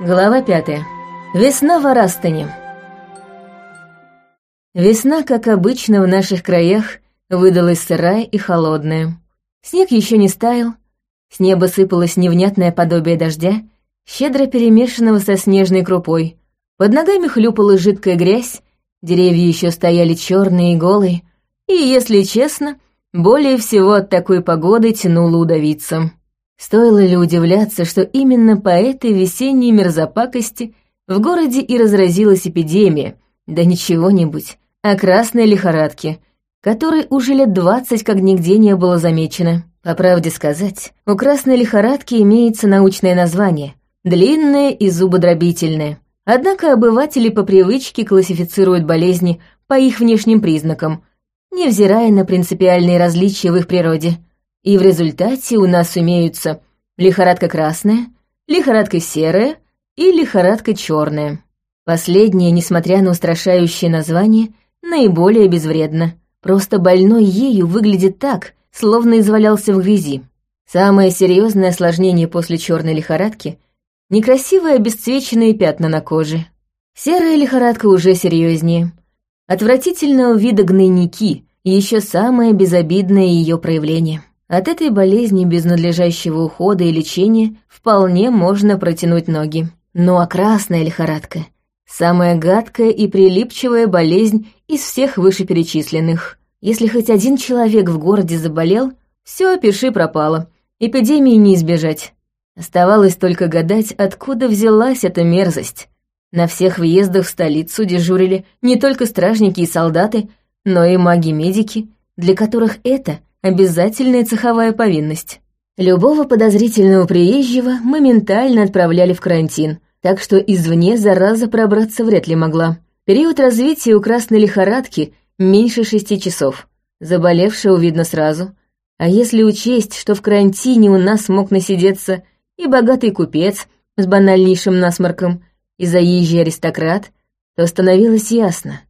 Глава пятая. Весна в Арастане. Весна, как обычно в наших краях, выдалась сырая и холодная. Снег еще не стаял, с неба сыпалось невнятное подобие дождя, щедро перемешанного со снежной крупой. Под ногами хлюпала жидкая грязь, деревья еще стояли черные и голые, и, если честно, более всего от такой погоды тянуло удавиться. Стоило ли удивляться, что именно по этой весенней мерзопакости в городе и разразилась эпидемия, да ничего-нибудь, а красной лихорадки, которой уже лет двадцать как нигде не было замечено. По правде сказать, у красной лихорадки имеется научное название — длинное и зубодробительное. Однако обыватели по привычке классифицируют болезни по их внешним признакам, невзирая на принципиальные различия в их природе — и в результате у нас имеются лихорадка красная, лихорадка серая и лихорадка черная. Последняя, несмотря на устрашающее название, наиболее безвредна. Просто больной ею выглядит так, словно извалялся в грязи. Самое серьезное осложнение после черной лихорадки — некрасивые обесцвеченные пятна на коже. Серая лихорадка уже серьезнее. Отвратительного вида гнойники — еще самое безобидное ее проявление. От этой болезни без надлежащего ухода и лечения вполне можно протянуть ноги. Ну а красная лихорадка — самая гадкая и прилипчивая болезнь из всех вышеперечисленных. Если хоть один человек в городе заболел, все, пиши пропало, эпидемии не избежать. Оставалось только гадать, откуда взялась эта мерзость. На всех въездах в столицу дежурили не только стражники и солдаты, но и маги-медики, для которых это — Обязательная цеховая повинность. Любого подозрительного приезжего моментально отправляли в карантин, так что извне зараза пробраться вряд ли могла. Период развития у красной лихорадки меньше шести часов. Заболевшего видно сразу. А если учесть, что в карантине у нас мог насидеться и богатый купец с банальнейшим насморком, и заезжий аристократ, то становилось ясно.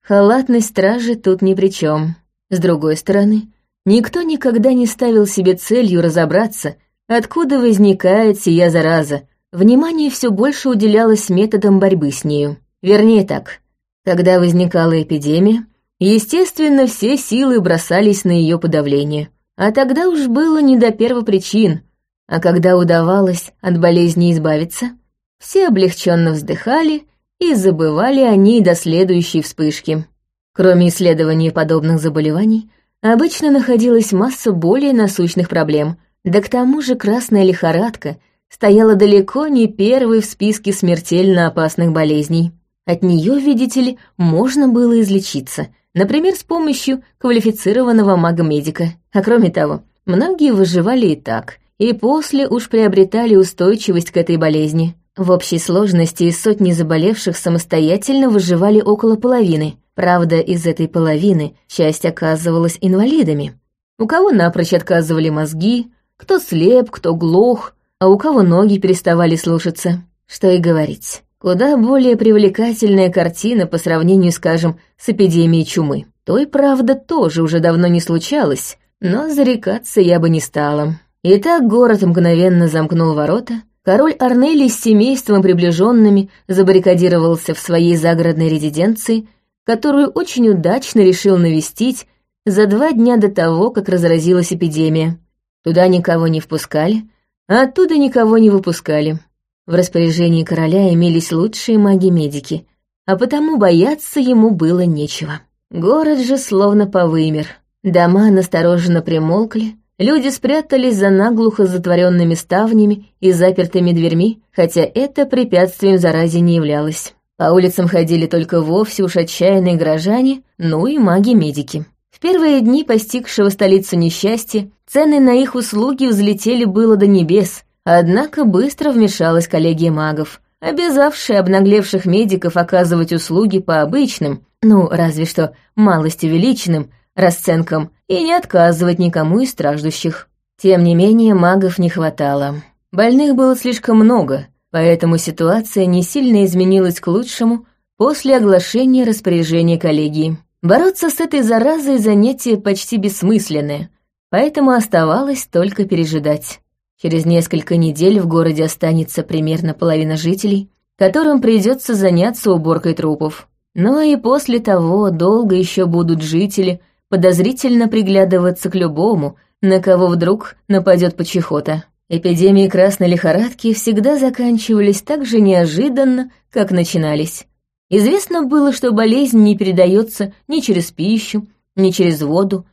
Халатность стражи тут ни при чем. С другой стороны, Никто никогда не ставил себе целью разобраться, откуда возникает сия зараза. Внимание все больше уделялось методам борьбы с нею. Вернее так, когда возникала эпидемия, естественно, все силы бросались на ее подавление. А тогда уж было не до первопричин, а когда удавалось от болезни избавиться, все облегченно вздыхали и забывали о ней до следующей вспышки. Кроме исследований подобных заболеваний, обычно находилась масса более насущных проблем, да к тому же красная лихорадка стояла далеко не первой в списке смертельно опасных болезней. От нее, видите ли, можно было излечиться, например, с помощью квалифицированного мага-медика. А кроме того, многие выживали и так, и после уж приобретали устойчивость к этой болезни. В общей сложности из сотни заболевших самостоятельно выживали около половины, Правда, из этой половины часть оказывалась инвалидами. У кого напрочь отказывали мозги, кто слеп, кто глух, а у кого ноги переставали слушаться. Что и говорить. Куда более привлекательная картина по сравнению, скажем, с эпидемией чумы. Той, правда, тоже уже давно не случалось, но зарекаться я бы не стала. Итак, город мгновенно замкнул ворота, король Арнелий с семейством приближенными забаррикадировался в своей загородной резиденции которую очень удачно решил навестить за два дня до того, как разразилась эпидемия. Туда никого не впускали, а оттуда никого не выпускали. В распоряжении короля имелись лучшие маги-медики, а потому бояться ему было нечего. Город же словно повымер. Дома настороженно примолкли, люди спрятались за наглухо затворенными ставнями и запертыми дверьми, хотя это препятствием заразе не являлось. По улицам ходили только вовсе уж отчаянные горожане, ну и маги-медики. В первые дни постигшего столицу несчастья цены на их услуги взлетели было до небес, однако быстро вмешалась коллегия магов, обязавшая обнаглевших медиков оказывать услуги по обычным, ну, разве что малость увеличенным, расценкам и не отказывать никому из страждущих. Тем не менее, магов не хватало. Больных было слишком много, Поэтому ситуация не сильно изменилась к лучшему после оглашения распоряжения коллегии. Бороться с этой заразой занятие почти бессмысленное, поэтому оставалось только пережидать. Через несколько недель в городе останется примерно половина жителей, которым придется заняться уборкой трупов. Но и после того долго еще будут жители подозрительно приглядываться к любому, на кого вдруг нападет почехота. Эпидемии красной лихорадки всегда заканчивались так же неожиданно, как начинались. Известно было, что болезнь не передается ни через пищу, ни через воду,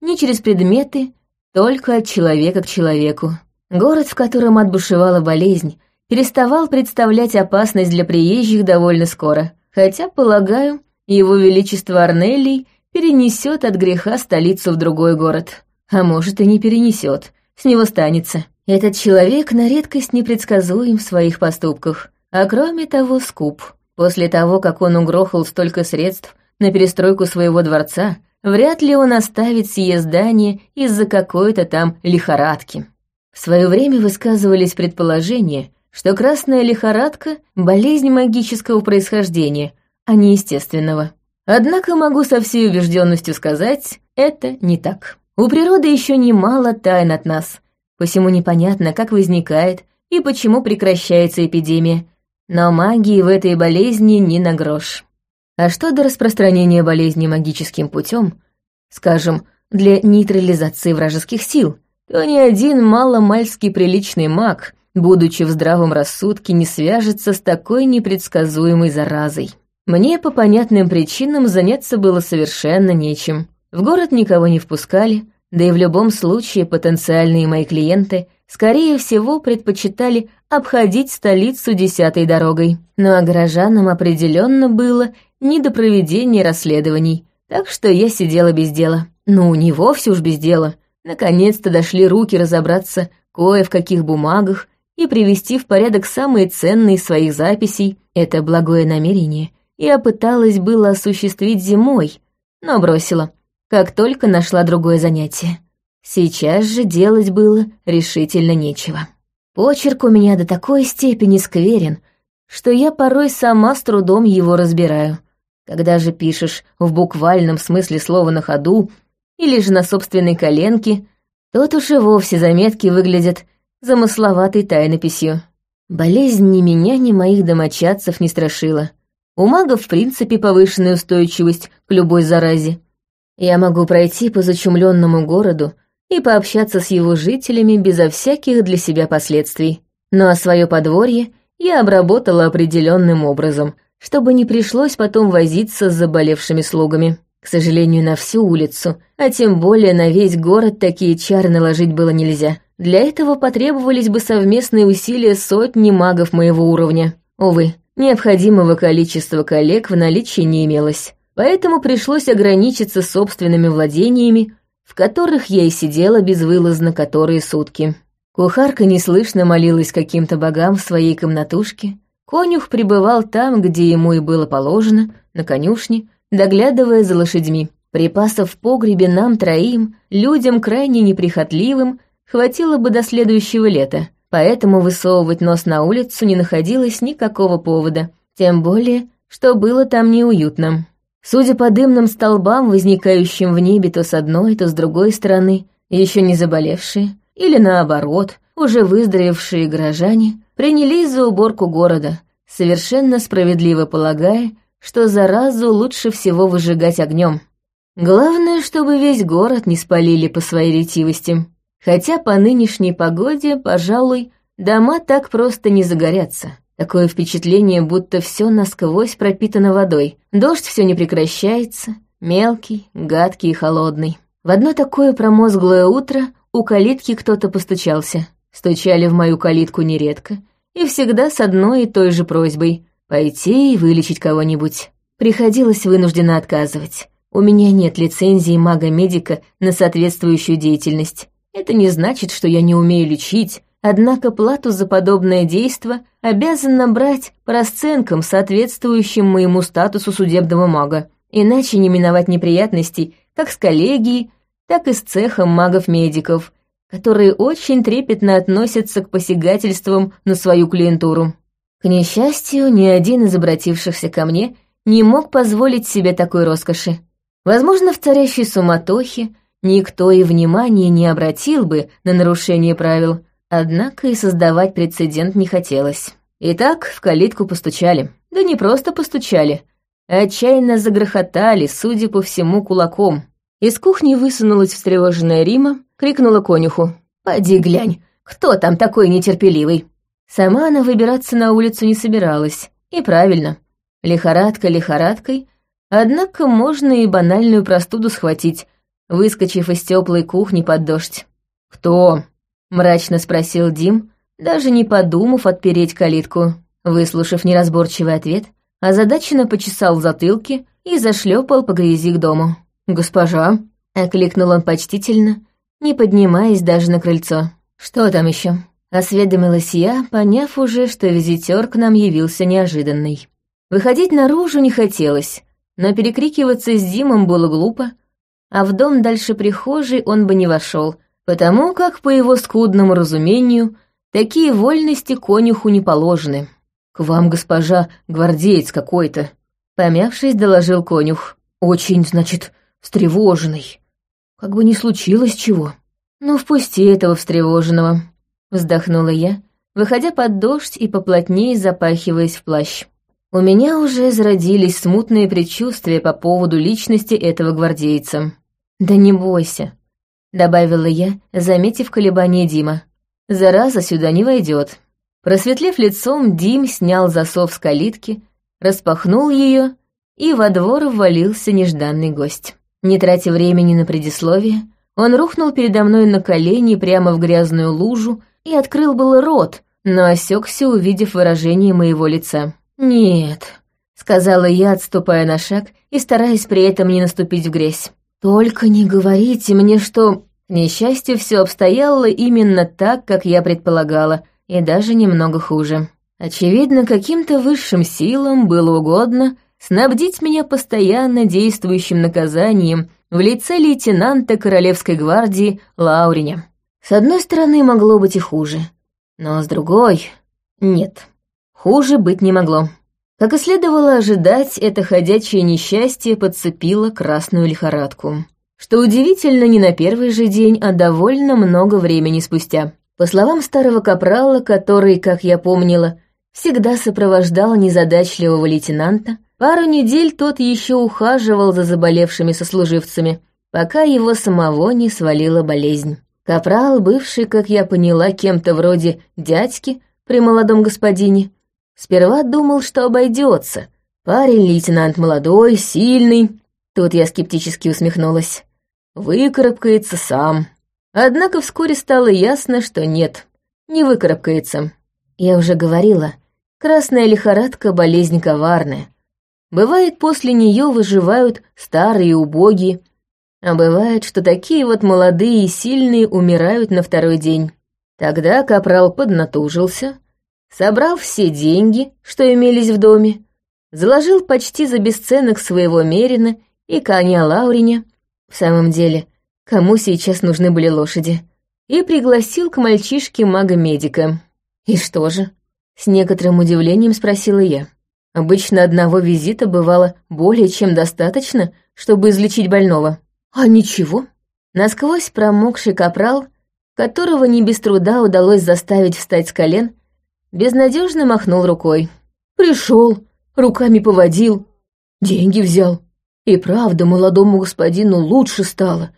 ни через предметы, только от человека к человеку. Город, в котором отбушевала болезнь, переставал представлять опасность для приезжих довольно скоро, хотя, полагаю, его величество Арнелий перенесет от греха столицу в другой город. А может, и не перенесет, с него станется. Этот человек на редкость непредсказуем в своих поступках, а кроме того скуп. После того, как он угрохал столько средств на перестройку своего дворца, вряд ли он оставит сие здание из-за какой-то там лихорадки. В свое время высказывались предположения, что красная лихорадка — болезнь магического происхождения, а не естественного. Однако могу со всей убежденностью сказать, это не так. У природы еще немало тайн от нас — посему непонятно, как возникает и почему прекращается эпидемия, но магии в этой болезни не на грош. А что до распространения болезни магическим путем, скажем, для нейтрализации вражеских сил, то ни один маломальский приличный маг, будучи в здравом рассудке, не свяжется с такой непредсказуемой заразой. Мне по понятным причинам заняться было совершенно нечем. В город никого не впускали, да и в любом случае потенциальные мои клиенты, скорее всего, предпочитали обходить столицу десятой дорогой. Ну а горожанам определенно было не до проведения расследований, так что я сидела без дела. Ну, не вовсе уж без дела. Наконец-то дошли руки разобраться кое в каких бумагах и привести в порядок самые ценные своих записей. Это благое намерение. Я пыталась было осуществить зимой, но бросила как только нашла другое занятие. Сейчас же делать было решительно нечего. Почерк у меня до такой степени скверен, что я порой сама с трудом его разбираю. Когда же пишешь в буквальном смысле слова на ходу или же на собственной коленке, тот уж и вовсе заметки выглядят замысловатой тайнописью. Болезнь ни меня, ни моих домочадцев не страшила. У магов в принципе повышенная устойчивость к любой заразе. Я могу пройти по зачумленному городу и пообщаться с его жителями безо всяких для себя последствий. Ну а свое подворье я обработала определенным образом, чтобы не пришлось потом возиться с заболевшими слугами. К сожалению, на всю улицу, а тем более на весь город такие чары наложить было нельзя. Для этого потребовались бы совместные усилия сотни магов моего уровня. Увы, необходимого количества коллег в наличии не имелось поэтому пришлось ограничиться собственными владениями, в которых я и сидела безвылазно которые сутки. Кухарка неслышно молилась каким-то богам в своей комнатушке, конюх пребывал там, где ему и было положено, на конюшне, доглядывая за лошадьми. Припасов в погребе нам троим, людям крайне неприхотливым, хватило бы до следующего лета, поэтому высовывать нос на улицу не находилось никакого повода, тем более, что было там неуютно. Судя по дымным столбам, возникающим в небе то с одной, то с другой стороны, еще не заболевшие, или наоборот, уже выздоровевшие горожане, принялись за уборку города, совершенно справедливо полагая, что заразу лучше всего выжигать огнем. Главное, чтобы весь город не спалили по своей ретивости. Хотя по нынешней погоде, пожалуй, дома так просто не загорятся. Такое впечатление, будто все насквозь пропитано водой. Дождь все не прекращается, мелкий, гадкий и холодный. В одно такое промозглое утро у калитки кто-то постучался. Стучали в мою калитку нередко, и всегда с одной и той же просьбой — пойти и вылечить кого-нибудь. Приходилось вынужденно отказывать. У меня нет лицензии мага-медика на соответствующую деятельность. Это не значит, что я не умею лечить, Однако плату за подобное действо обязана брать по расценкам, соответствующим моему статусу судебного мага, иначе не миновать неприятностей как с коллегией, так и с цехом магов-медиков, которые очень трепетно относятся к посягательствам на свою клиентуру. К несчастью, ни один из обратившихся ко мне не мог позволить себе такой роскоши. Возможно, в царящей суматохе никто и внимания не обратил бы на нарушение правил, Однако и создавать прецедент не хотелось. Итак, в калитку постучали. Да не просто постучали, а отчаянно загрохотали, судя по всему, кулаком. Из кухни высунулась встревоженная Рима, крикнула конюху. «Поди глянь, кто там такой нетерпеливый?» Сама она выбираться на улицу не собиралась. И правильно. Лихорадка лихорадкой, однако можно и банальную простуду схватить, выскочив из теплой кухни под дождь. «Кто?» — мрачно спросил Дим, даже не подумав отпереть калитку. Выслушав неразборчивый ответ, озадаченно почесал затылки и зашлепал по грязи к дому. «Госпожа!» — окликнул он почтительно, не поднимаясь даже на крыльцо. «Что там еще? осведомилась я, поняв уже, что визитер к нам явился неожиданный. Выходить наружу не хотелось, но перекрикиваться с Димом было глупо, а в дом дальше прихожей он бы не вошел, потому как, по его скудному разумению, такие вольности конюху не положены. «К вам, госпожа, гвардеец какой-то», — помявшись, доложил конюх. «Очень, значит, встревоженный. Как бы ни случилось чего». «Ну, впусти этого встревоженного», — вздохнула я, выходя под дождь и поплотнее запахиваясь в плащ. У меня уже зародились смутные предчувствия по поводу личности этого гвардейца. «Да не бойся», — добавила я, заметив колебание Дима. «Зараза сюда не войдет. Просветлев лицом, Дим снял засов с калитки, распахнул ее, и во двор ввалился нежданный гость. Не тратя времени на предисловие, он рухнул передо мной на колени прямо в грязную лужу и открыл было рот, но осекся, увидев выражение моего лица. «Нет», — сказала я, отступая на шаг и стараясь при этом не наступить в грязь. «Только не говорите мне, что...» К несчастью, все обстояло именно так, как я предполагала, и даже немного хуже. Очевидно, каким-то высшим силам было угодно снабдить меня постоянно действующим наказанием в лице лейтенанта Королевской гвардии Лауриня. С одной стороны, могло быть и хуже, но с другой — нет, хуже быть не могло. Как и следовало ожидать, это ходячее несчастье подцепило красную лихорадку. Что удивительно, не на первый же день, а довольно много времени спустя. По словам старого капрала, который, как я помнила, всегда сопровождал незадачливого лейтенанта, пару недель тот еще ухаживал за заболевшими сослуживцами, пока его самого не свалила болезнь. Капрал, бывший, как я поняла, кем-то вроде дядьки при молодом господине, сперва думал, что обойдется. Парень лейтенант молодой, сильный. Тут я скептически усмехнулась. Выкарабкается сам. Однако вскоре стало ясно, что нет, не выкарабкается. Я уже говорила, красная лихорадка — болезнь коварная. Бывает, после нее выживают старые убогие, а бывает, что такие вот молодые и сильные умирают на второй день. Тогда капрал поднатужился, собрал все деньги, что имелись в доме, заложил почти за бесценок своего Мерина и коня Лауриня. В самом деле, кому сейчас нужны были лошади, и пригласил к мальчишке мага-медика. «И что же?» — с некоторым удивлением спросила я. Обычно одного визита бывало более чем достаточно, чтобы излечить больного. А ничего. Насквозь промокший капрал, которого не без труда удалось заставить встать с колен, безнадежно махнул рукой. Пришел, руками поводил, деньги взял. И правда, молодому господину лучше стало,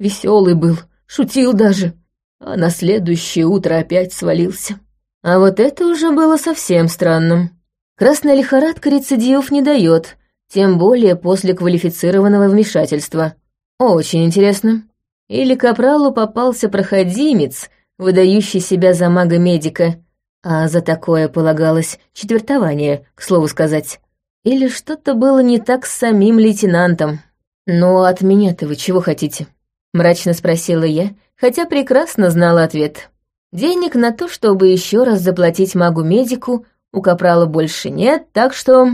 Веселый был, шутил даже, а на следующее утро опять свалился. А вот это уже было совсем странным. Красная лихорадка рецидивов не дает, тем более после квалифицированного вмешательства. Очень интересно. Или капралу попался проходимец, выдающий себя за мага-медика, а за такое полагалось четвертование, к слову сказать. Или что-то было не так с самим лейтенантом. Ну, от меня-то вы чего хотите? — мрачно спросила я, хотя прекрасно знала ответ. Денег на то, чтобы еще раз заплатить магу-медику, у Капрала больше нет, так что...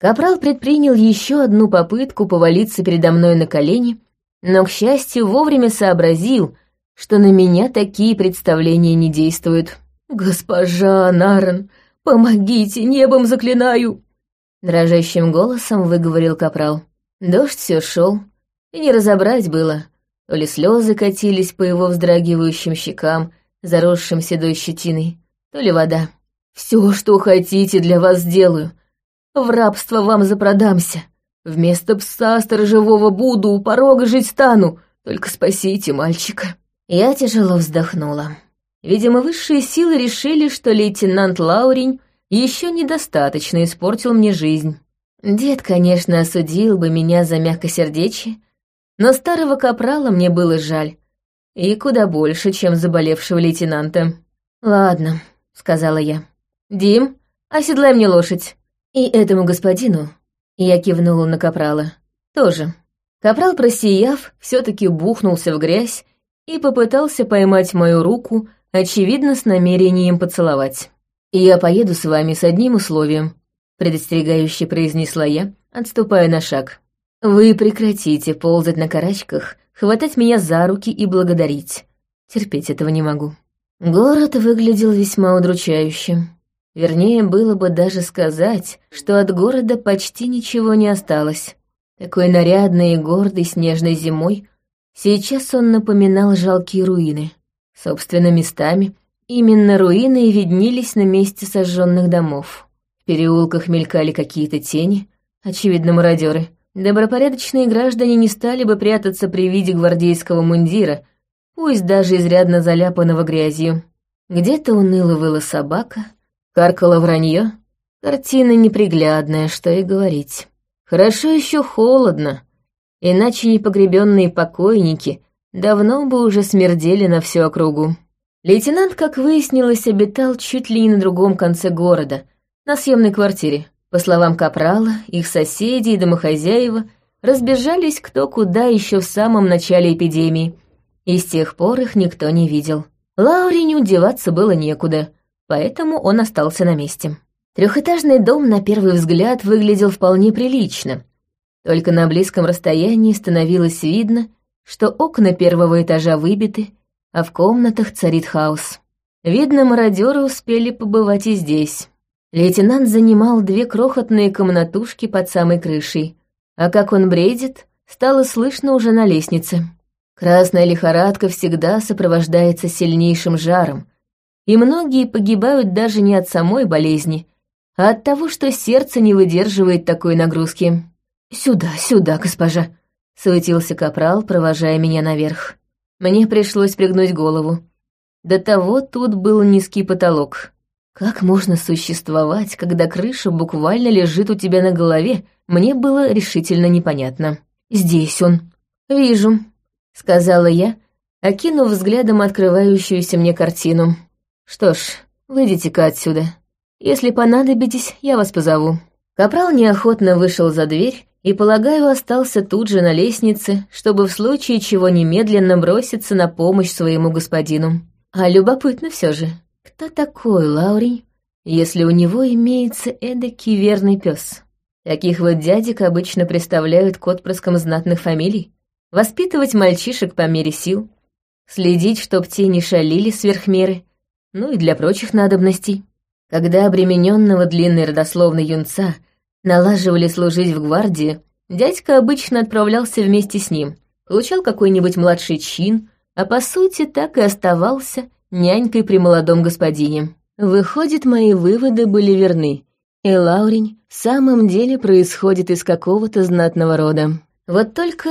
Капрал предпринял еще одну попытку повалиться передо мной на колени, но, к счастью, вовремя сообразил, что на меня такие представления не действуют. «Госпожа Нарен, помогите, небом заклинаю!» Дрожащим голосом выговорил Капрал. Дождь все шел, и не разобрать было, то ли слезы катились по его вздрагивающим щекам, заросшим седой щетиной, то ли вода. «Все, что хотите, для вас сделаю. В рабство вам запродамся. Вместо пса сторожевого буду, у порога жить стану. Только спасите мальчика». Я тяжело вздохнула. Видимо, высшие силы решили, что лейтенант Лаурень еще недостаточно испортил мне жизнь. Дед, конечно, осудил бы меня за мягкосердечие, но старого капрала мне было жаль. И куда больше, чем заболевшего лейтенанта. «Ладно», — сказала я. «Дим, оседлай мне лошадь. И этому господину...» Я кивнула на капрала. «Тоже». Капрал, просияв, все таки бухнулся в грязь и попытался поймать мою руку, очевидно, с намерением поцеловать. «Я поеду с вами с одним условием», — предостерегающе произнесла я, отступая на шаг. «Вы прекратите ползать на карачках, хватать меня за руки и благодарить. Терпеть этого не могу». Город выглядел весьма удручающе. Вернее, было бы даже сказать, что от города почти ничего не осталось. Такой нарядный и гордый снежной зимой, сейчас он напоминал жалкие руины. Собственно, местами именно руины и виднелись на месте сожженных домов. В переулках мелькали какие-то тени, очевидно, мародеры — Добропорядочные граждане не стали бы прятаться при виде гвардейского мундира, пусть даже изрядно заляпанного грязью. Где-то уныло выла собака, каркало вранье. Картина неприглядная, что и говорить. Хорошо еще холодно, иначе непогребенные покойники давно бы уже смердели на всю округу. Лейтенант, как выяснилось, обитал чуть ли не на другом конце города, на съемной квартире. По словам Капрала, их соседи и домохозяева разбежались кто куда еще в самом начале эпидемии, и с тех пор их никто не видел. Лауриню деваться было некуда, поэтому он остался на месте. Трехэтажный дом на первый взгляд выглядел вполне прилично, только на близком расстоянии становилось видно, что окна первого этажа выбиты, а в комнатах царит хаос. Видно, мародеры успели побывать и здесь. Лейтенант занимал две крохотные комнатушки под самой крышей, а как он бредит, стало слышно уже на лестнице. Красная лихорадка всегда сопровождается сильнейшим жаром, и многие погибают даже не от самой болезни, а от того, что сердце не выдерживает такой нагрузки. «Сюда, сюда, госпожа!» — суетился капрал, провожая меня наверх. Мне пришлось пригнуть голову. До того тут был низкий потолок. Как можно существовать, когда крыша буквально лежит у тебя на голове, мне было решительно непонятно. «Здесь он». «Вижу», — сказала я, окинув взглядом открывающуюся мне картину. «Что ж, выйдите-ка отсюда. Если понадобитесь, я вас позову». Капрал неохотно вышел за дверь и, полагаю, остался тут же на лестнице, чтобы в случае чего немедленно броситься на помощь своему господину. А любопытно все же. Кто такой Лаурий, если у него имеется эдакий верный пес? Таких вот дядек обычно представляют к отпрыскам знатных фамилий. Воспитывать мальчишек по мере сил, следить, чтоб те не шалили сверх меры, ну и для прочих надобностей. Когда обремененного длинной родословной юнца налаживали служить в гвардии, дядька обычно отправлялся вместе с ним, получал какой-нибудь младший чин, а по сути так и оставался нянькой при молодом господине. Выходит, мои выводы были верны, и Лаурень в самом деле происходит из какого-то знатного рода. Вот только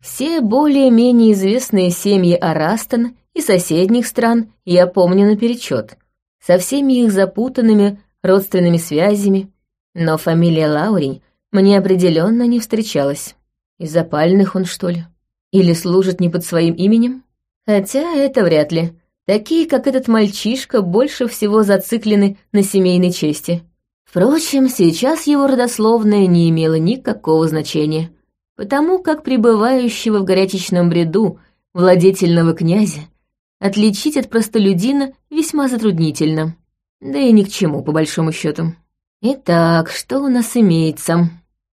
все более-менее известные семьи Арастон и соседних стран я помню наперечет, со всеми их запутанными родственными связями, но фамилия Лаурень мне определенно не встречалась. Из запальных он, что ли? Или служит не под своим именем? Хотя это вряд ли. Такие, как этот мальчишка, больше всего зациклены на семейной чести. Впрочем, сейчас его родословное не имело никакого значения, потому как пребывающего в горячечном бреду владетельного князя отличить от простолюдина весьма затруднительно. Да и ни к чему, по большому счету. Итак, что у нас имеется?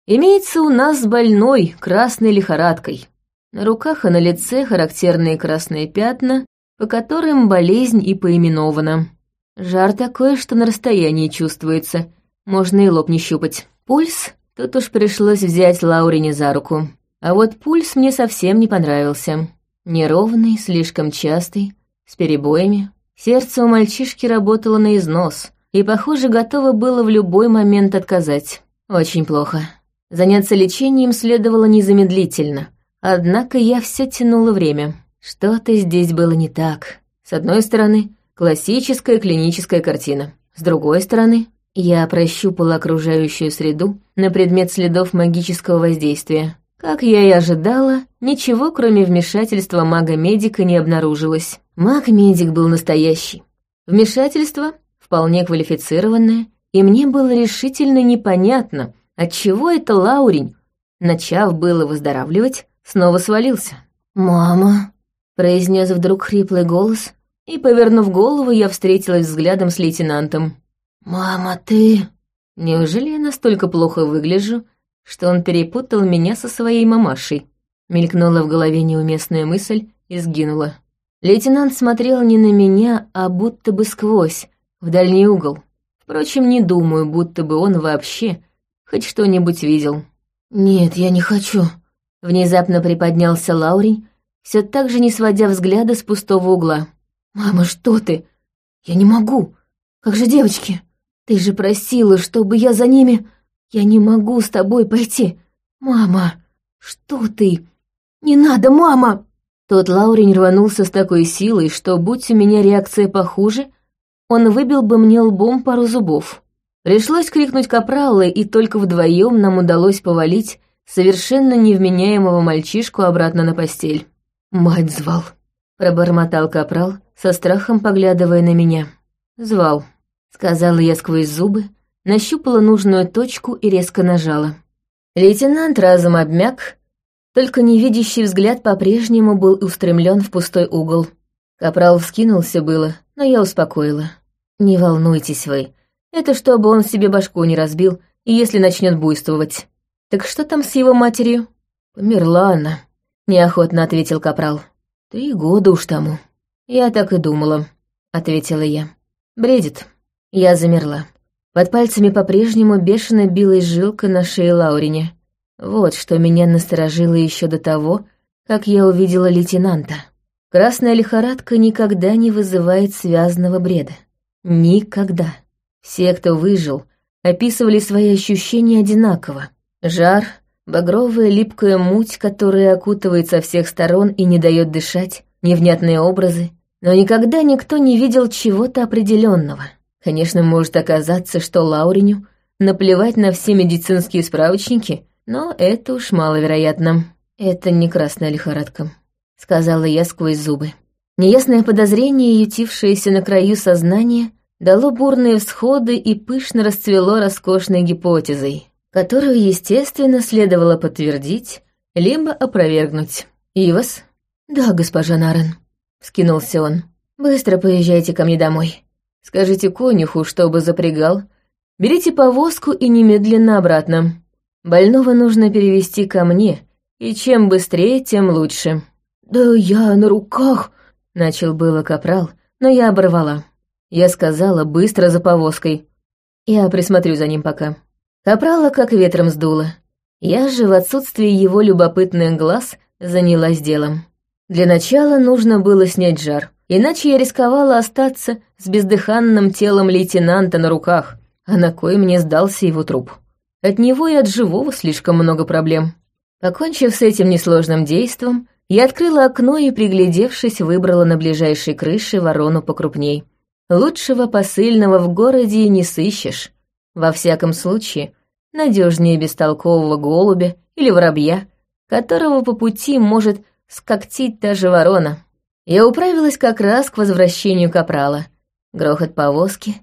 Имеется у нас больной красной лихорадкой. На руках и на лице характерные красные пятна, по которым болезнь и поименована. Жар такой, что на расстоянии чувствуется, можно и лоб не щупать. Пульс, тут уж пришлось взять Лаурине за руку. А вот пульс мне совсем не понравился. Неровный, слишком частый, с перебоями. Сердце у мальчишки работало на износ, и, похоже, готово было в любой момент отказать. Очень плохо. Заняться лечением следовало незамедлительно. Однако я все тянула время. Что-то здесь было не так. С одной стороны, классическая клиническая картина. С другой стороны, я прощупала окружающую среду на предмет следов магического воздействия. Как я и ожидала, ничего, кроме вмешательства мага-медика, не обнаружилось. Маг-медик был настоящий. Вмешательство вполне квалифицированное, и мне было решительно непонятно, отчего это Лаурень, начав было выздоравливать, снова свалился. «Мама», — произнес вдруг хриплый голос, и, повернув голову, я встретилась взглядом с лейтенантом. «Мама, ты...» Неужели я настолько плохо выгляжу, что он перепутал меня со своей мамашей? Мелькнула в голове неуместная мысль и сгинула. Лейтенант смотрел не на меня, а будто бы сквозь, в дальний угол. Впрочем, не думаю, будто бы он вообще хоть что-нибудь видел. «Нет, я не хочу», — внезапно приподнялся Лаурий, все так же не сводя взгляда с пустого угла. «Мама, что ты? Я не могу. Как же девочки?» Ты же просила, чтобы я за ними... Я не могу с тобой пойти. Мама, что ты? Не надо, мама!» Тот Лаурень рванулся с такой силой, что, будь у меня реакция похуже, он выбил бы мне лбом пару зубов. Пришлось крикнуть капрала, и только вдвоем нам удалось повалить совершенно невменяемого мальчишку обратно на постель. «Мать звал», — пробормотал капрал, со страхом поглядывая на меня. «Звал», Сказала я сквозь зубы, нащупала нужную точку и резко нажала. Лейтенант разом обмяк, только невидящий взгляд по-прежнему был устремлен в пустой угол. Капрал вскинулся было, но я успокоила. «Не волнуйтесь вы, это чтобы он себе башку не разбил, и если начнет буйствовать. Так что там с его матерью?» «Померла она», — неохотно ответил Капрал. «Три года уж тому». «Я так и думала», — ответила я. «Бредит». Я замерла. Под пальцами по-прежнему бешено билась жилка на шее Лаурине. Вот что меня насторожило еще до того, как я увидела лейтенанта. Красная лихорадка никогда не вызывает связанного бреда. Никогда. Все, кто выжил, описывали свои ощущения одинаково. Жар, багровая липкая муть, которая окутывает со всех сторон и не дает дышать, невнятные образы, но никогда никто не видел чего-то определенного. Конечно, может оказаться, что Лауриню наплевать на все медицинские справочники, но это уж маловероятно. Это не красная лихорадка, сказала я сквозь зубы. Неясное подозрение, ютившееся на краю сознания, дало бурные всходы и пышно расцвело роскошной гипотезой, которую, естественно, следовало подтвердить, либо опровергнуть. «Ивас?» «Да, госпожа Нарен», — скинулся он. «Быстро поезжайте ко мне домой. Скажите конюху, чтобы запрягал. Берите повозку и немедленно обратно. Больного нужно перевести ко мне, и чем быстрее, тем лучше». «Да я на руках», — начал было капрал, но я оборвала. Я сказала быстро за повозкой. Я присмотрю за ним пока. Капрала как ветром сдуло. Я же в отсутствии его любопытных глаз занялась делом. Для начала нужно было снять жар. Иначе я рисковала остаться с бездыханным телом лейтенанта на руках, а на кой мне сдался его труп. От него и от живого слишком много проблем. Покончив с этим несложным действом, я открыла окно и, приглядевшись, выбрала на ближайшей крыше ворону покрупней. Лучшего посыльного в городе не сыщешь. Во всяком случае, надежнее бестолкового голубя или воробья, которого по пути может скоктить та же ворона. Я управилась как раз к возвращению капрала. Грохот повозки,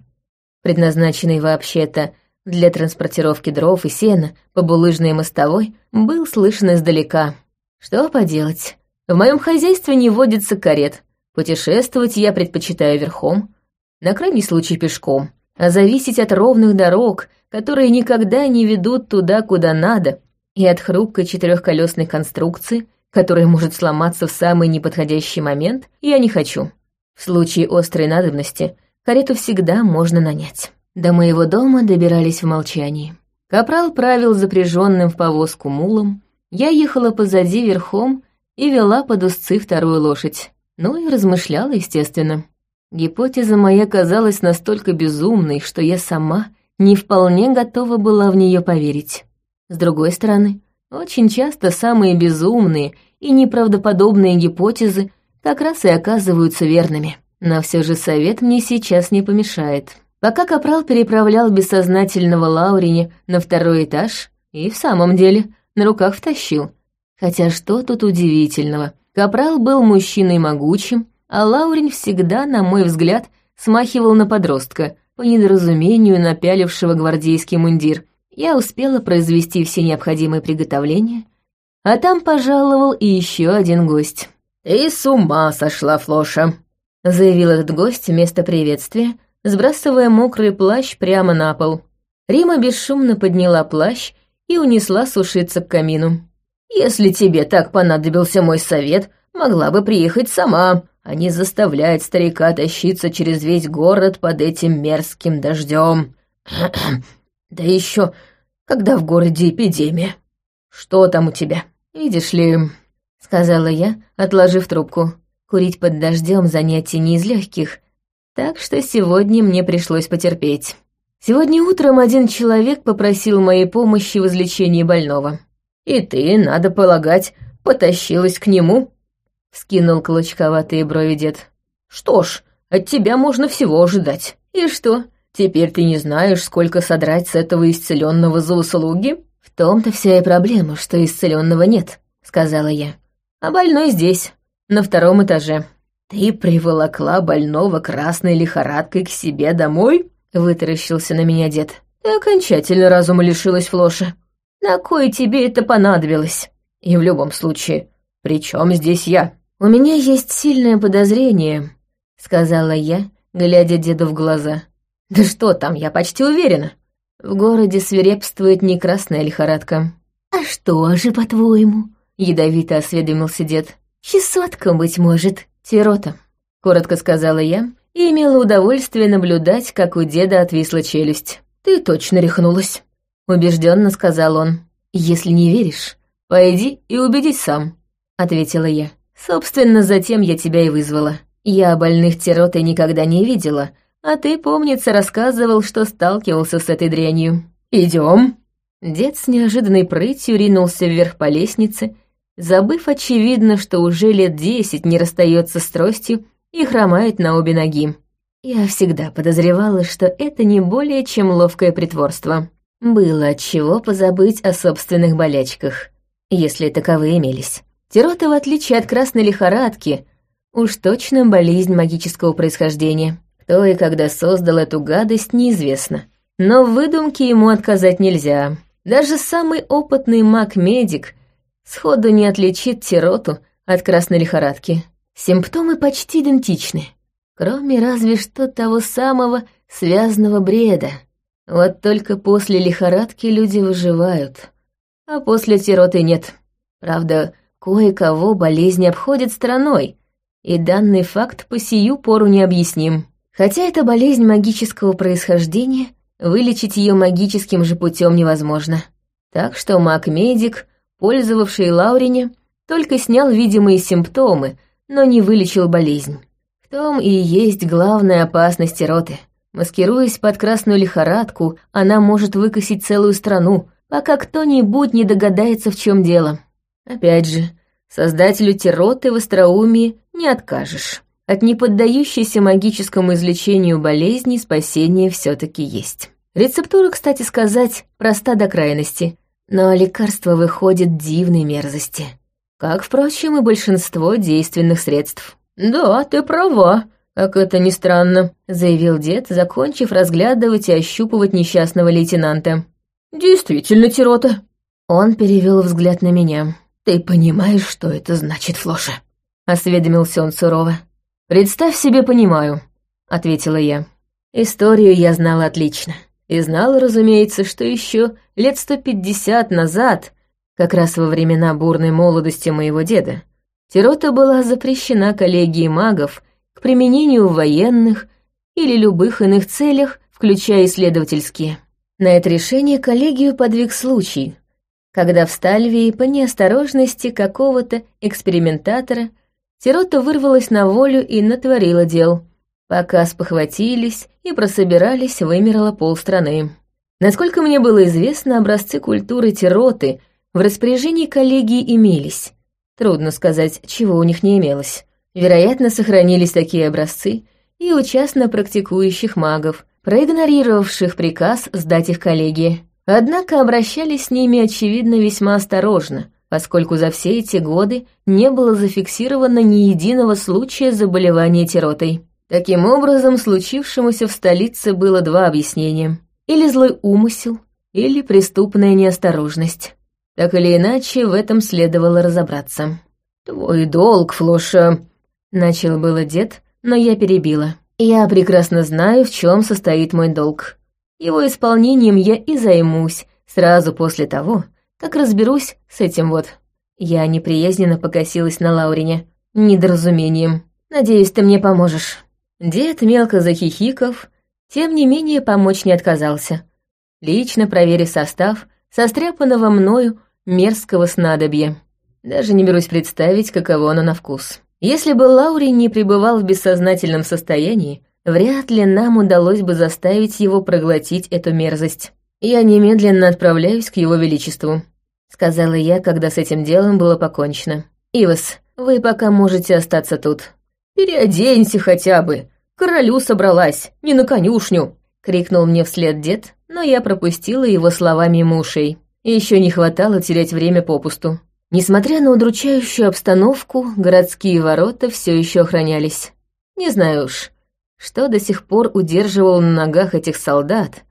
предназначенный вообще-то для транспортировки дров и сена по булыжной мостовой, был слышен издалека. Что поделать? В моем хозяйстве не водится карет. Путешествовать я предпочитаю верхом, на крайний случай пешком, а зависеть от ровных дорог, которые никогда не ведут туда, куда надо, и от хрупкой четырехколесной конструкции — который может сломаться в самый неподходящий момент, я не хочу. В случае острой надобности карету всегда можно нанять. До моего дома добирались в молчании. Капрал правил запряженным в повозку мулом, я ехала позади верхом и вела под узцы вторую лошадь. Ну и размышляла, естественно. Гипотеза моя казалась настолько безумной, что я сама не вполне готова была в нее поверить. С другой стороны, очень часто самые безумные и неправдоподобные гипотезы как раз и оказываются верными. Но все же совет мне сейчас не помешает. Пока Капрал переправлял бессознательного Лаурине на второй этаж, и в самом деле на руках втащил. Хотя что тут удивительного? Капрал был мужчиной могучим, а Лаурин всегда, на мой взгляд, смахивал на подростка, по недоразумению напялившего гвардейский мундир. Я успела произвести все необходимые приготовления, а там пожаловал и еще один гость. «Ты с ума сошла, Флоша!» — заявил этот гость вместо приветствия, сбрасывая мокрый плащ прямо на пол. Рима бесшумно подняла плащ и унесла сушиться к камину. «Если тебе так понадобился мой совет, могла бы приехать сама, а не заставлять старика тащиться через весь город под этим мерзким дождем. да еще, когда в городе эпидемия. Что там у тебя? Видишь ли, — сказала я, отложив трубку. Курить под дождем занятие не из легких, так что сегодня мне пришлось потерпеть. Сегодня утром один человек попросил моей помощи в излечении больного. «И ты, надо полагать, потащилась к нему?» — скинул клочковатые брови дед. «Что ж, от тебя можно всего ожидать. И что, теперь ты не знаешь, сколько содрать с этого исцеленного за услуги?» «В том-то вся и проблема, что исцеленного нет», — сказала я. «А больной здесь, на втором этаже». «Ты приволокла больного красной лихорадкой к себе домой?» — вытаращился на меня дед. «Ты окончательно разума лишилась, Флоша. На кой тебе это понадобилось? И в любом случае, при чем здесь я?» «У меня есть сильное подозрение», — сказала я, глядя деду в глаза. «Да что там, я почти уверена. В городе свирепствует не красная лихорадка». «А что же, по-твоему?» — ядовито осведомился дед. «Чесотка, быть может». «Тирота», — коротко сказала я, и имела удовольствие наблюдать, как у деда отвисла челюсть. «Ты точно рехнулась», — убежденно сказал он. «Если не веришь, пойди и убедись сам», — ответила я. «Собственно, затем я тебя и вызвала. Я больных тиротой никогда не видела, а ты, помнится, рассказывал, что сталкивался с этой дрянью. Идем. Дед с неожиданной прытью ринулся вверх по лестнице, забыв, очевидно, что уже лет десять не расстается с тростью и хромает на обе ноги. Я всегда подозревала, что это не более чем ловкое притворство. Было от чего позабыть о собственных болячках, если таковые имелись. Тирота, в отличие от красной лихорадки, уж точно болезнь магического происхождения. Кто и когда создал эту гадость, неизвестно. Но в выдумке ему отказать нельзя. Даже самый опытный маг-медик сходу не отличит тироту от красной лихорадки. Симптомы почти идентичны, кроме разве что того самого связанного бреда. Вот только после лихорадки люди выживают, а после тироты нет. Правда, кое-кого болезнь обходит стороной, и данный факт по сию пору не объясним. Хотя это болезнь магического происхождения, вылечить ее магическим же путем невозможно. Так что маг-медик, пользовавший Лаурине, только снял видимые симптомы, но не вылечил болезнь. В том и есть главная опасность роты. Маскируясь под красную лихорадку, она может выкосить целую страну, пока кто-нибудь не догадается, в чем дело. Опять же, создателю Тироты в остроумии не откажешь. От неподдающейся магическому излечению болезни спасение все таки есть. Рецептура, кстати сказать, проста до крайности, но лекарство выходит дивной мерзости. Как, впрочем, и большинство действенных средств. «Да, ты права, как это ни странно», — заявил дед, закончив разглядывать и ощупывать несчастного лейтенанта. «Действительно, Тирота». Он перевел взгляд на меня. «Ты понимаешь, что это значит, Флоша?» — осведомился он сурово. «Представь себе, понимаю», — ответила я. Историю я знала отлично. И знала, разумеется, что еще лет сто пятьдесят назад, как раз во времена бурной молодости моего деда, Тирота была запрещена коллегией магов к применению в военных или любых иных целях, включая исследовательские. На это решение коллегию подвиг случай, когда в Стальвии по неосторожности какого-то экспериментатора Сирота вырвалась на волю и натворила дел, Пока спохватились и прособирались, вымерло полстраны. Насколько мне было известно, образцы культуры Тироты в распоряжении коллегии имелись. Трудно сказать, чего у них не имелось. Вероятно, сохранились такие образцы и у частно практикующих магов, проигнорировавших приказ сдать их коллегии. Однако обращались с ними, очевидно, весьма осторожно, поскольку за все эти годы не было зафиксировано ни единого случая заболевания тиротой. Таким образом, случившемуся в столице было два объяснения. Или злой умысел, или преступная неосторожность. Так или иначе, в этом следовало разобраться. «Твой долг, Флоша», — начал было дед, но я перебила. «Я прекрасно знаю, в чем состоит мой долг. Его исполнением я и займусь сразу после того, как разберусь с этим вот». Я неприязненно покосилась на Лаурине. Недоразумением. «Надеюсь, ты мне поможешь». Дед, мелко захихиков, тем не менее помочь не отказался. Лично проверив состав состряпанного мною мерзкого снадобья. Даже не берусь представить, каково оно на вкус. Если бы Лаури не пребывал в бессознательном состоянии, вряд ли нам удалось бы заставить его проглотить эту мерзость. Я немедленно отправляюсь к его величеству, сказала я, когда с этим делом было покончено. Ивас, вы пока можете остаться тут. Переоденься хотя бы, королю собралась, не на конюшню!» — крикнул мне вслед дед, но я пропустила его слова мимо ушей. Еще не хватало терять время попусту. Несмотря на удручающую обстановку, городские ворота все еще охранялись. Не знаю уж, что до сих пор удерживал на ногах этих солдат,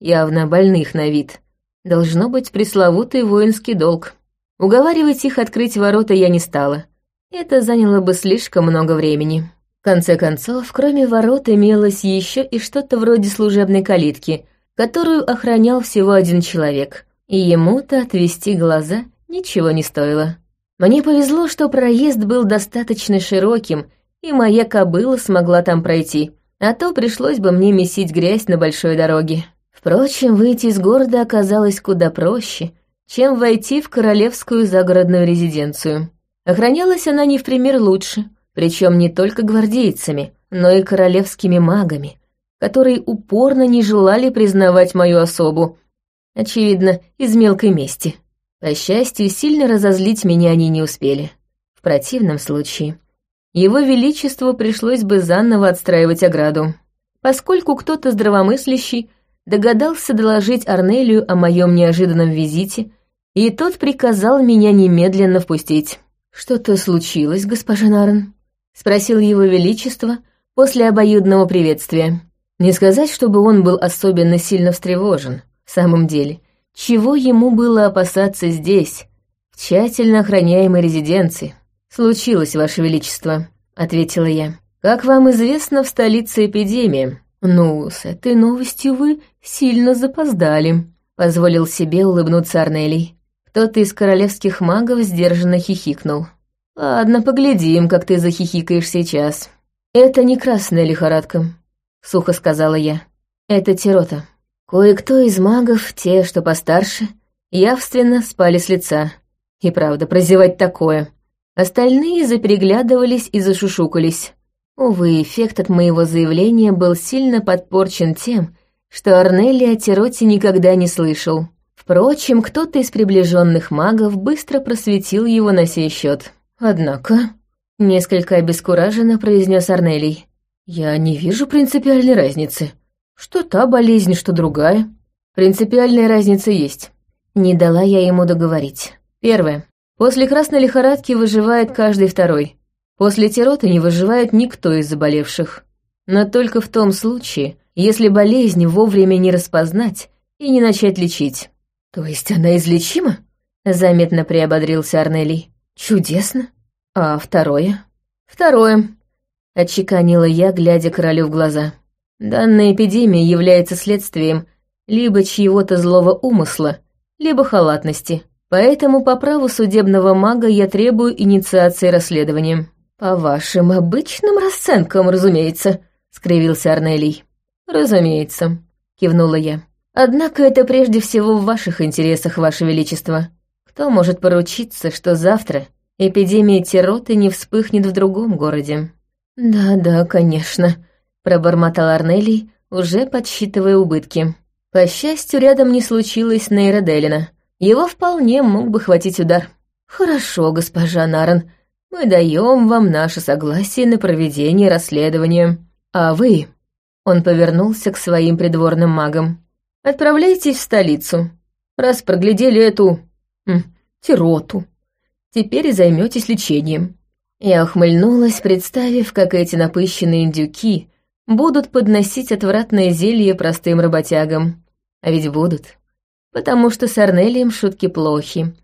явно больных на вид. Должно быть пресловутый воинский долг. Уговаривать их открыть ворота я не стала. Это заняло бы слишком много времени конце концов, кроме ворот имелось еще и что-то вроде служебной калитки, которую охранял всего один человек, и ему-то отвести глаза ничего не стоило. Мне повезло, что проезд был достаточно широким, и моя кобыла смогла там пройти, а то пришлось бы мне месить грязь на большой дороге. Впрочем, выйти из города оказалось куда проще, чем войти в королевскую загородную резиденцию. Охранялась она не в пример лучше — причем не только гвардейцами, но и королевскими магами, которые упорно не желали признавать мою особу, очевидно, из мелкой мести. По счастью, сильно разозлить меня они не успели. В противном случае его величеству пришлось бы заново отстраивать ограду, поскольку кто-то здравомыслящий догадался доложить Арнелию о моем неожиданном визите, и тот приказал меня немедленно впустить. «Что-то случилось, госпожа Нарен?» — спросил его величество после обоюдного приветствия. Не сказать, чтобы он был особенно сильно встревожен, в самом деле. Чего ему было опасаться здесь, в тщательно охраняемой резиденции? «Случилось, ваше величество», — ответила я. «Как вам известно, в столице эпидемия». «Ну, с этой новостью вы сильно запоздали», — позволил себе улыбнуться Арнелий. Кто-то из королевских магов сдержанно хихикнул. «Ладно, поглядим, как ты захихикаешь сейчас. Это не красная лихорадка», — сухо сказала я. «Это тирота. Кое-кто из магов, те, что постарше, явственно спали с лица. И правда, прозевать такое. Остальные запереглядывались и зашушукались. Увы, эффект от моего заявления был сильно подпорчен тем, что Арнелли о никогда не слышал. Впрочем, кто-то из приближенных магов быстро просветил его на сей счет. «Однако», — несколько обескураженно произнес Арнелий, «я не вижу принципиальной разницы. Что та болезнь, что другая. Принципиальная разница есть». Не дала я ему договорить. Первое. После красной лихорадки выживает каждый второй. После тироты не выживает никто из заболевших. Но только в том случае, если болезнь вовремя не распознать и не начать лечить. «То есть она излечима?» — заметно приободрился Арнелий. «Чудесно. А второе?» «Второе», — отчеканила я, глядя королю в глаза. «Данная эпидемия является следствием либо чьего-то злого умысла, либо халатности. Поэтому по праву судебного мага я требую инициации расследования». «По вашим обычным расценкам, разумеется», — скривился Арнелий. «Разумеется», — кивнула я. «Однако это прежде всего в ваших интересах, ваше величество. Кто может поручиться, что завтра эпидемия тироты не вспыхнет в другом городе? Да-да, конечно, пробормотал Арнелий, уже подсчитывая убытки. По счастью, рядом не случилось нейроделина. Его вполне мог бы хватить удар. «Хорошо, госпожа Наран, мы даем вам наше согласие на проведение расследования. А вы...» Он повернулся к своим придворным магам. «Отправляйтесь в столицу. Раз проглядели эту... М, тироту. Теперь займетесь лечением». Я ухмыльнулась, представив, как эти напыщенные индюки будут подносить отвратное зелье простым работягам. А ведь будут. Потому что с Арнелием шутки плохи.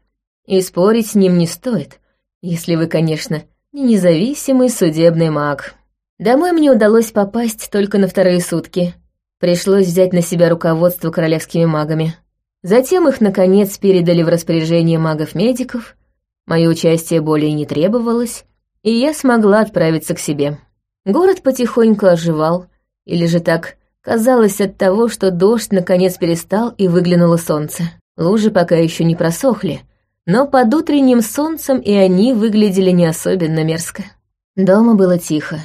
И спорить с ним не стоит, если вы, конечно, не независимый судебный маг. Домой мне удалось попасть только на вторые сутки. Пришлось взять на себя руководство королевскими магами. Затем их, наконец, передали в распоряжение магов-медиков. Мое участие более не требовалось, и я смогла отправиться к себе. Город потихоньку оживал, или же так казалось от того, что дождь наконец перестал и выглянуло солнце. Лужи пока еще не просохли, но под утренним солнцем и они выглядели не особенно мерзко. Дома было тихо.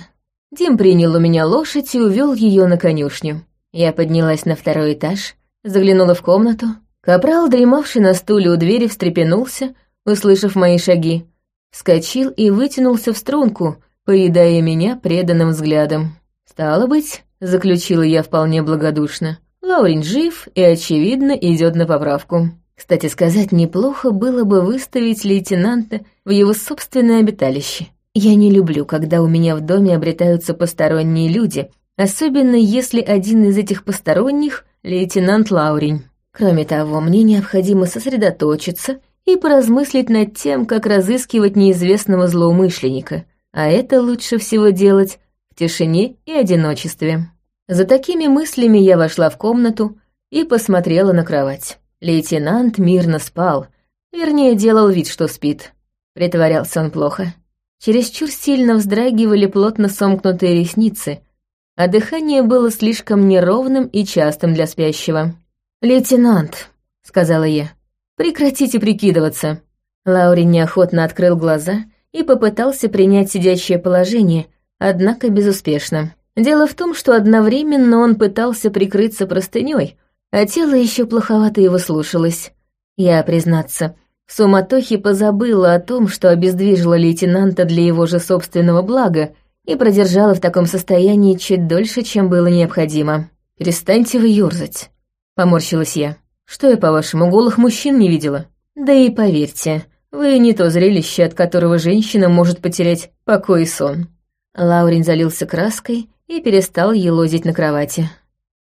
Дим принял у меня лошадь и увел ее на конюшню. Я поднялась на второй этаж, заглянула в комнату. Капрал, дремавший на стуле у двери, встрепенулся, услышав мои шаги. Вскочил и вытянулся в струнку, поедая меня преданным взглядом. «Стало быть», — заключила я вполне благодушно, «Лаурин жив и, очевидно, идет на поправку». Кстати сказать, неплохо было бы выставить лейтенанта в его собственное обиталище. Я не люблю, когда у меня в доме обретаются посторонние люди, особенно если один из этих посторонних — лейтенант Лаурин. Кроме того, мне необходимо сосредоточиться и поразмыслить над тем, как разыскивать неизвестного злоумышленника — а это лучше всего делать в тишине и одиночестве. За такими мыслями я вошла в комнату и посмотрела на кровать. Лейтенант мирно спал, вернее, делал вид, что спит. Притворялся он плохо. Чересчур сильно вздрагивали плотно сомкнутые ресницы, а дыхание было слишком неровным и частым для спящего. «Лейтенант», — сказала я, — «прекратите прикидываться». Лаури неохотно открыл глаза и попытался принять сидящее положение, однако безуспешно. Дело в том, что одновременно он пытался прикрыться простыней, а тело еще плоховато его слушалось. Я, признаться, в суматохе позабыла о том, что обездвижила лейтенанта для его же собственного блага и продержала в таком состоянии чуть дольше, чем было необходимо. «Перестаньте вы ёрзать», — поморщилась я. «Что я, по-вашему, голых мужчин не видела?» «Да и поверьте, вы не то зрелище, от которого женщина может потерять покой и сон». Лаурин залился краской и перестал елозить на кровати.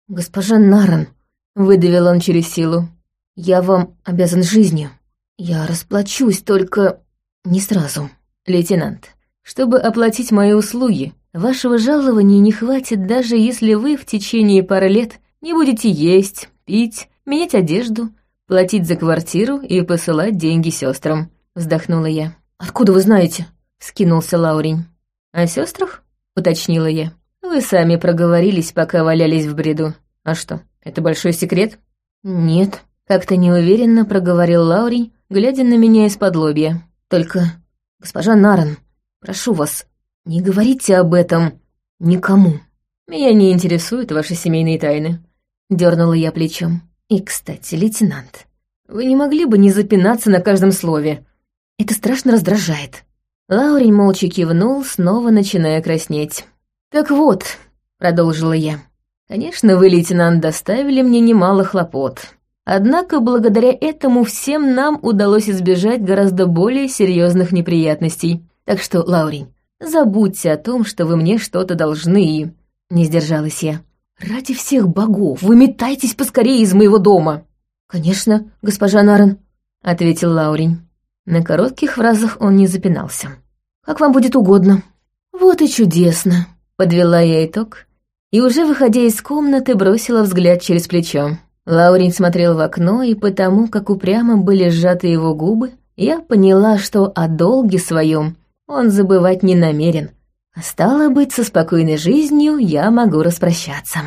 «Госпожа Наран», — выдавил он через силу, — «я вам обязан жизнью. Я расплачусь, только не сразу, лейтенант. Чтобы оплатить мои услуги, вашего жалования не хватит, даже если вы в течение пары лет не будете есть, пить, менять одежду, платить за квартиру и посылать деньги сестрам вздохнула я. «Откуда вы знаете?» — скинулся Лаурень. «О сестрах? уточнила я. «Вы сами проговорились, пока валялись в бреду. А что, это большой секрет?» «Нет», — как-то неуверенно проговорил Лаурень, глядя на меня из-под лобья. «Только, госпожа Наран, прошу вас, не говорите об этом никому. Меня не интересуют ваши семейные тайны», — дернула я плечом. «И, кстати, лейтенант, вы не могли бы не запинаться на каждом слове? Это страшно раздражает». Лаурень молча кивнул, снова начиная краснеть. «Так вот», — продолжила я, — «конечно, вы, лейтенант, доставили мне немало хлопот. Однако благодаря этому всем нам удалось избежать гораздо более серьезных неприятностей. Так что, Лаурень, забудьте о том, что вы мне что-то должны и...» Не сдержалась я. «Ради всех богов, вы метайтесь поскорее из моего дома!» «Конечно, госпожа Нарен», — ответил Лаурень. На коротких фразах он не запинался. «Как вам будет угодно». «Вот и чудесно», — подвела я итог, и уже выходя из комнаты бросила взгляд через плечо. Лаурин смотрел в окно, и потому, как упрямо были сжаты его губы, я поняла, что о долге своем он забывать не намерен. Стало быть, со спокойной жизнью я могу распрощаться.